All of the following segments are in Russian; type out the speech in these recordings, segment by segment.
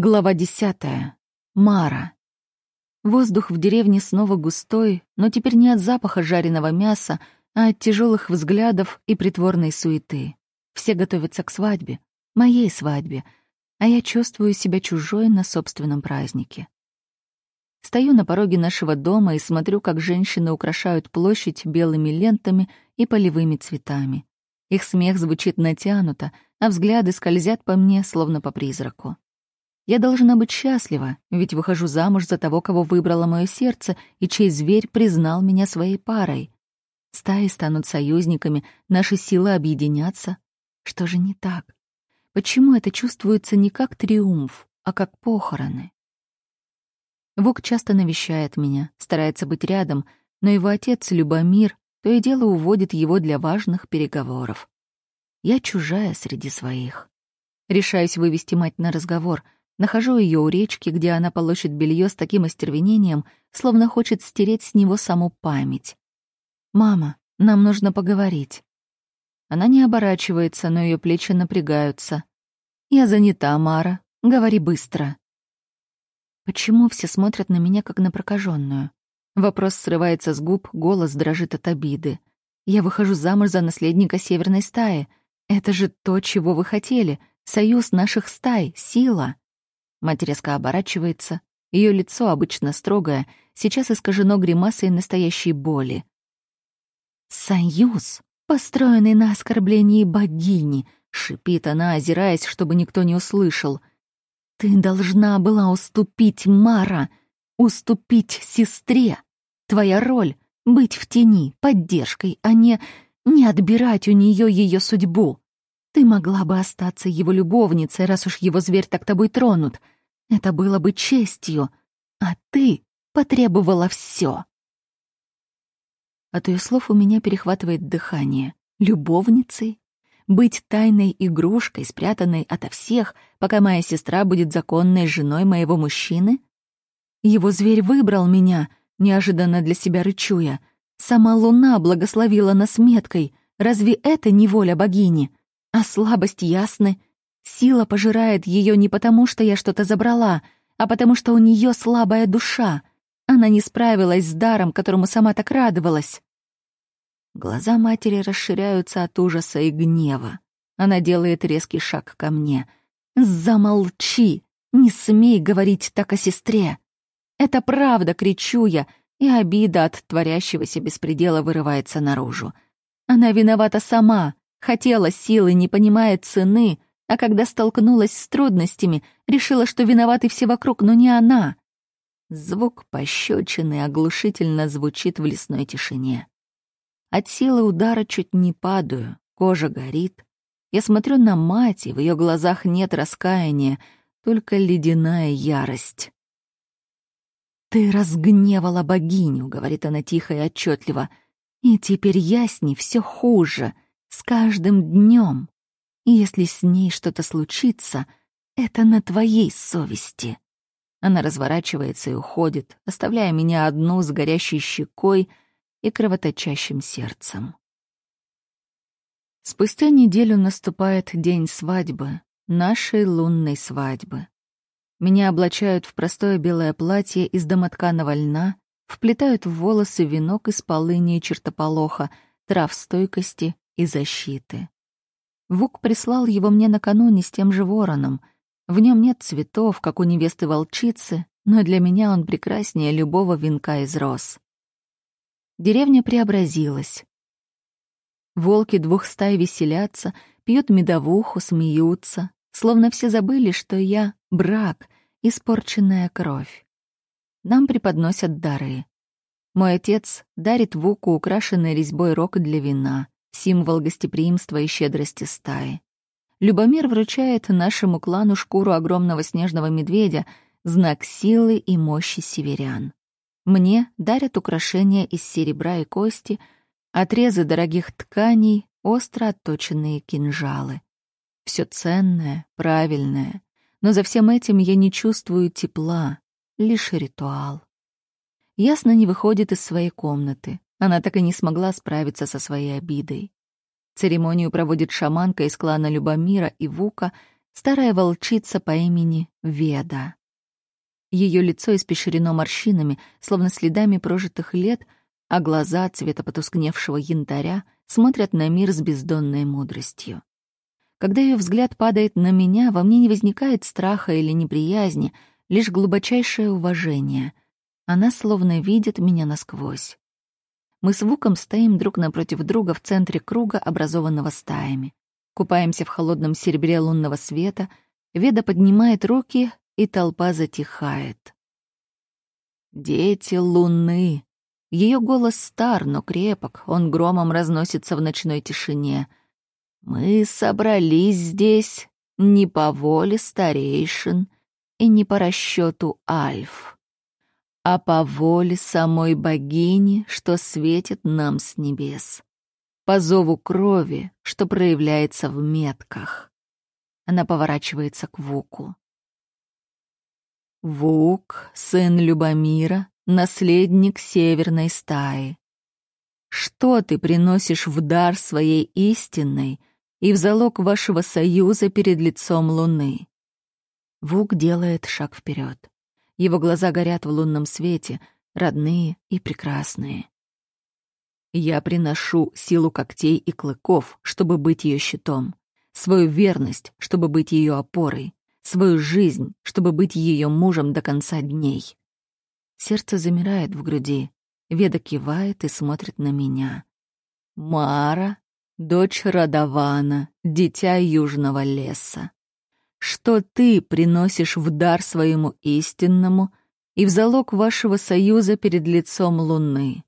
Глава десятая. Мара. Воздух в деревне снова густой, но теперь не от запаха жареного мяса, а от тяжелых взглядов и притворной суеты. Все готовятся к свадьбе, моей свадьбе, а я чувствую себя чужой на собственном празднике. Стою на пороге нашего дома и смотрю, как женщины украшают площадь белыми лентами и полевыми цветами. Их смех звучит натянуто, а взгляды скользят по мне, словно по призраку. Я должна быть счастлива, ведь выхожу замуж за того, кого выбрало мое сердце, и чей зверь признал меня своей парой. Стаи станут союзниками, наши силы объединятся. Что же не так? Почему это чувствуется не как триумф, а как похороны? Вук часто навещает меня, старается быть рядом, но его отец, Любомир, то и дело уводит его для важных переговоров. Я чужая среди своих. Решаюсь вывести мать на разговор — Нахожу ее у речки, где она полощет белье с таким остервенением, словно хочет стереть с него саму память. «Мама, нам нужно поговорить». Она не оборачивается, но ее плечи напрягаются. «Я занята, Мара. Говори быстро». Почему все смотрят на меня, как на прокаженную? Вопрос срывается с губ, голос дрожит от обиды. Я выхожу замуж за наследника северной стаи. Это же то, чего вы хотели. Союз наших стай, сила. Мать резко оборачивается. Ее лицо, обычно строгое, сейчас искажено гримасой настоящей боли. «Союз, построенный на оскорблении богини», — шипит она, озираясь, чтобы никто не услышал. «Ты должна была уступить, Мара, уступить сестре. Твоя роль — быть в тени, поддержкой, а не... не отбирать у нее ее судьбу. Ты могла бы остаться его любовницей, раз уж его зверь так тобой тронут. Это было бы честью, а ты потребовала все. От ее слов у меня перехватывает дыхание. Любовницей? Быть тайной игрушкой, спрятанной ото всех, пока моя сестра будет законной женой моего мужчины? Его зверь выбрал меня, неожиданно для себя рычуя. Сама луна благословила нас меткой. Разве это не воля богини? А слабость ясны. Сила пожирает ее не потому, что я что-то забрала, а потому что у нее слабая душа. Она не справилась с даром, которому сама так радовалась. Глаза матери расширяются от ужаса и гнева. Она делает резкий шаг ко мне. «Замолчи! Не смей говорить так о сестре!» «Это правда!» — кричу я, и обида от творящегося беспредела вырывается наружу. Она виновата сама, хотела силы, не понимая цены, а когда столкнулась с трудностями, решила, что виноваты все вокруг, но не она. Звук пощечины оглушительно звучит в лесной тишине. От силы удара чуть не падаю, кожа горит. Я смотрю на мать, и в ее глазах нет раскаяния, только ледяная ярость. «Ты разгневала богиню», — говорит она тихо и отчетливо, «и теперь я с ней все хуже, с каждым днем. Если с ней что-то случится, это на твоей совести. Она разворачивается и уходит, оставляя меня одну с горящей щекой и кровоточащим сердцем. Спустя неделю наступает день свадьбы, нашей лунной свадьбы. Меня облачают в простое белое платье из домотканого льна, вплетают в волосы венок из полыни и чертополоха, трав стойкости и защиты. Вук прислал его мне накануне с тем же вороном. В нем нет цветов, как у невесты-волчицы, но для меня он прекраснее любого венка из роз. Деревня преобразилась. Волки двух стай веселятся, пьют медовуху, смеются, словно все забыли, что я — брак, испорченная кровь. Нам преподносят дары. Мой отец дарит Вуку украшенный резьбой рог для вина символ гостеприимства и щедрости стаи. Любомир вручает нашему клану шкуру огромного снежного медведя, знак силы и мощи северян. Мне дарят украшения из серебра и кости, отрезы дорогих тканей, остро отточенные кинжалы. Все ценное, правильное, но за всем этим я не чувствую тепла, лишь ритуал. Ясно не выходит из своей комнаты. Она так и не смогла справиться со своей обидой. Церемонию проводит шаманка из клана Любомира и Вука, старая волчица по имени Веда. Ее лицо испещрено морщинами, словно следами прожитых лет, а глаза цвета потускневшего янтаря смотрят на мир с бездонной мудростью. Когда ее взгляд падает на меня, во мне не возникает страха или неприязни, лишь глубочайшее уважение. Она словно видит меня насквозь. Мы с Вуком стоим друг напротив друга в центре круга, образованного стаями. Купаемся в холодном серебре лунного света, Веда поднимает руки, и толпа затихает. «Дети Луны!» Ее голос стар, но крепок, он громом разносится в ночной тишине. «Мы собрались здесь не по воле старейшин и не по расчету Альф, а по воле самой богини, что светит нам с небес, по зову крови, что проявляется в метках». Она поворачивается к Вуку. Вук, сын Любомира, наследник северной стаи. Что ты приносишь в дар своей истинной и в залог вашего союза перед лицом луны? Вук делает шаг вперед. Его глаза горят в лунном свете, родные и прекрасные. Я приношу силу когтей и клыков, чтобы быть ее щитом, свою верность, чтобы быть ее опорой, свою жизнь, чтобы быть ее мужем до конца дней. Сердце замирает в груди. Веда кивает и смотрит на меня. Мара, дочь Радавана, дитя южного леса. Что ты приносишь в дар своему истинному и в залог вашего союза перед лицом луны?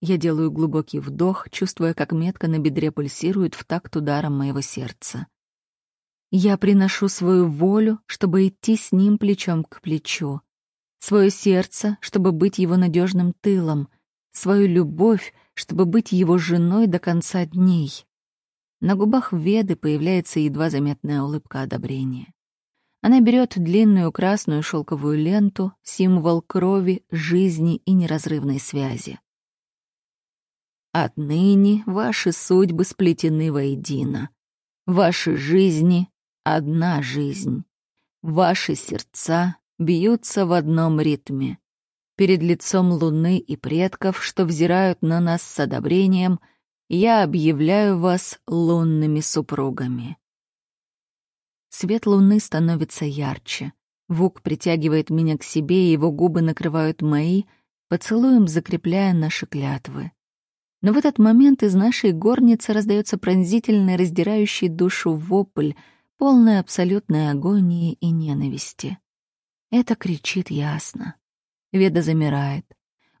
Я делаю глубокий вдох, чувствуя, как метка на бедре пульсирует в такт ударом моего сердца. Я приношу свою волю, чтобы идти с ним плечом к плечу, свое сердце, чтобы быть его надежным тылом, свою любовь, чтобы быть его женой до конца дней. На губах Веды появляется едва заметная улыбка одобрения. Она берет длинную красную шелковую ленту, символ крови, жизни и неразрывной связи. Отныне ваши судьбы сплетены воедино. Ваши жизни одна жизнь. Ваши сердца бьются в одном ритме. Перед лицом луны и предков, что взирают на нас с одобрением, я объявляю вас лунными супругами. Свет луны становится ярче. Вук притягивает меня к себе, и его губы накрывают мои, поцелуем закрепляя наши клятвы. Но в этот момент из нашей горницы раздается пронзительный, раздирающий душу вопль — полная абсолютной агонии и ненависти. Это кричит ясно. Веда замирает.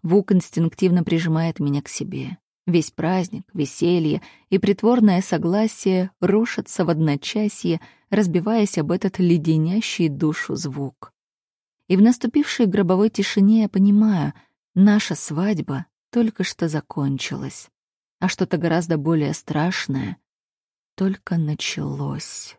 Вук инстинктивно прижимает меня к себе. Весь праздник, веселье и притворное согласие рушатся в одночасье, разбиваясь об этот леденящий душу звук. И в наступившей гробовой тишине я понимаю, наша свадьба только что закончилась, а что-то гораздо более страшное только началось.